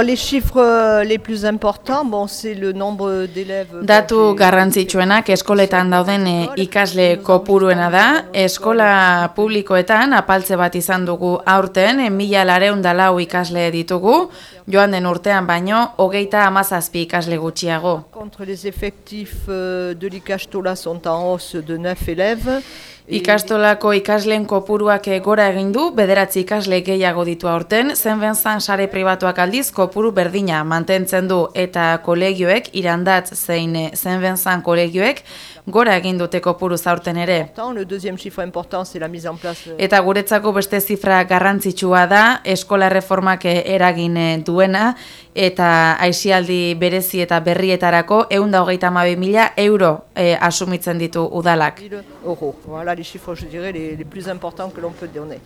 Les chiffres les plus importants, bon, c'est le nombre d'élèves. Datu garrantzitsuenak eskoletan dauden eh, ikasle kopuruena da. Eskola publikoetan apaltze bat izan dugu aurten, eh, mila lareun lau ikasle ditugu, joan den urtean baino, hogeita amazazpi ikasle gutxiago. Contre les effectifs euh, de l'Ikastola sont en hausse de 9 élèves. Ikastolako ikasleen kopuruak gora egin du, bederatzi ikasle gehiago ditu aurten, zenbenzan sare pribatuak aldiz kopuru berdina mantentzen du eta kolegioek, irandatz zein zenbenzan kolegioek, gora egin dute kopuru zaurten ere. Eta guretzako beste zifra garrantzitsua da, eskola reformak eragin duena, eta aixialdi berezi eta berrietarako eunda hogeita mila euro eh, asumitzen ditu udalak. Voilà les chiffres, je dirais, les, les plus importants que l'on peut donner.